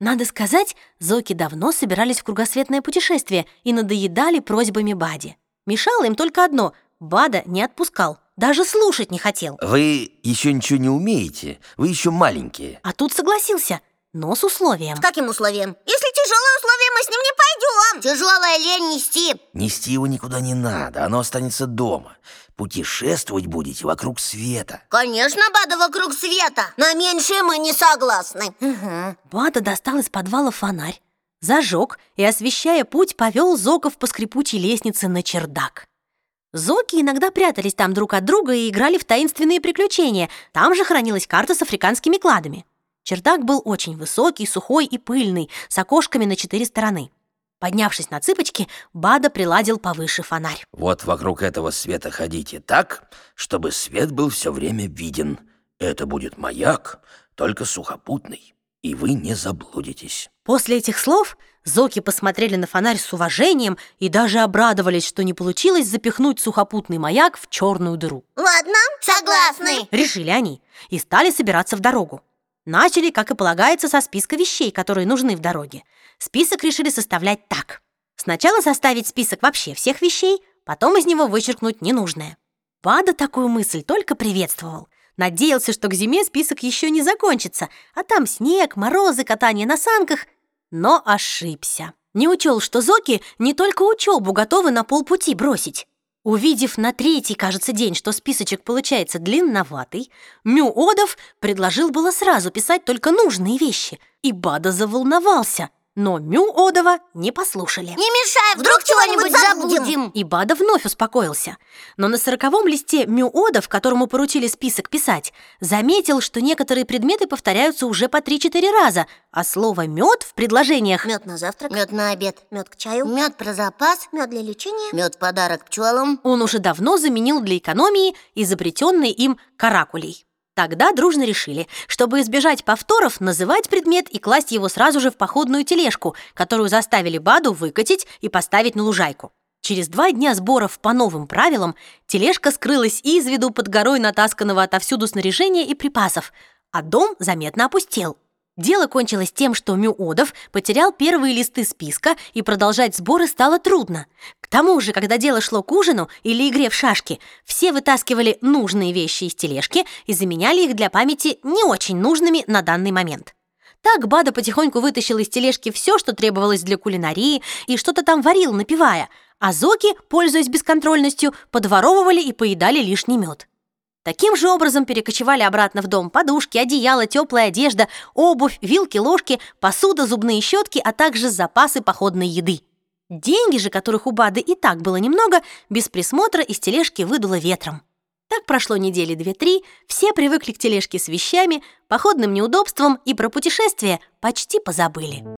Надо сказать, Зоки давно собирались в кругосветное путешествие и надоедали просьбами Бади. Мешало им только одно — Бада не отпускал, даже слушать не хотел. Вы еще ничего не умеете, вы еще маленькие. А тут согласился, но с условием. С каким условием? Если тяжелое условие, мы с ним не пойдем. Тяжелое лень нести. Нести его никуда не надо, оно останется дома. Путешествовать будете вокруг света. Конечно, Бада вокруг света. На меньшее мы не согласны. Бада достал из подвала фонарь, зажег и, освещая путь, повел Зоков по скрипучей лестнице на чердак. Зоки иногда прятались там друг от друга и играли в таинственные приключения. Там же хранилась карта с африканскими кладами. Чердак был очень высокий, сухой и пыльный, с окошками на четыре стороны. Поднявшись на цыпочки, Бада приладил повыше фонарь. Вот вокруг этого света ходите так, чтобы свет был все время виден. Это будет маяк, только сухопутный, и вы не заблудитесь. После этих слов Зоки посмотрели на фонарь с уважением и даже обрадовались, что не получилось запихнуть сухопутный маяк в черную дыру. Ладно, согласны. Решили они и стали собираться в дорогу. Начали, как и полагается, со списка вещей, которые нужны в дороге. Список решили составлять так. Сначала составить список вообще всех вещей, потом из него вычеркнуть ненужное. Бада такую мысль только приветствовал. Надеялся, что к зиме список еще не закончится, а там снег, морозы, катание на санках. Но ошибся. Не учел, что Зоки не только учебу готовы на полпути бросить. Увидев на третий, кажется, день, что списочек получается длинноватый, Мю-Одов предложил было сразу писать только нужные вещи, и Бада заволновался. Но Мю-Одова не послушали. Не мешай, вдруг чего-нибудь забудем. И Бада вновь успокоился. Но на сороковом листе Мю-Одов, которому поручили список писать, заметил, что некоторые предметы повторяются уже по 3-4 раза, а слово «мед» в предложениях Мед на завтрак, мед на обед, мед к чаю, мед про запас, мед для лечения, мед в подарок пчелам. он уже давно заменил для экономии изобретенный им каракулей. Тогда дружно решили, чтобы избежать повторов, называть предмет и класть его сразу же в походную тележку, которую заставили Баду выкатить и поставить на лужайку. Через два дня сборов по новым правилам тележка скрылась из виду под горой натасканного отовсюду снаряжения и припасов, а дом заметно опустел. Дело кончилось тем, что Мюодов потерял первые листы списка, и продолжать сборы стало трудно. К тому же, когда дело шло к ужину или игре в шашки, все вытаскивали нужные вещи из тележки и заменяли их для памяти не очень нужными на данный момент. Так Бада потихоньку вытащил из тележки все, что требовалось для кулинарии, и что-то там варил, напивая, а Зоки, пользуясь бесконтрольностью, подворовывали и поедали лишний мед. Таким же образом перекочевали обратно в дом подушки, одеяло, теплая одежда, обувь, вилки, ложки, посуда, зубные щетки, а также запасы походной еды. Деньги же, которых у Бады и так было немного, без присмотра из тележки выдуло ветром. Так прошло недели две-три, все привыкли к тележке с вещами, походным неудобствам и про путешествия почти позабыли.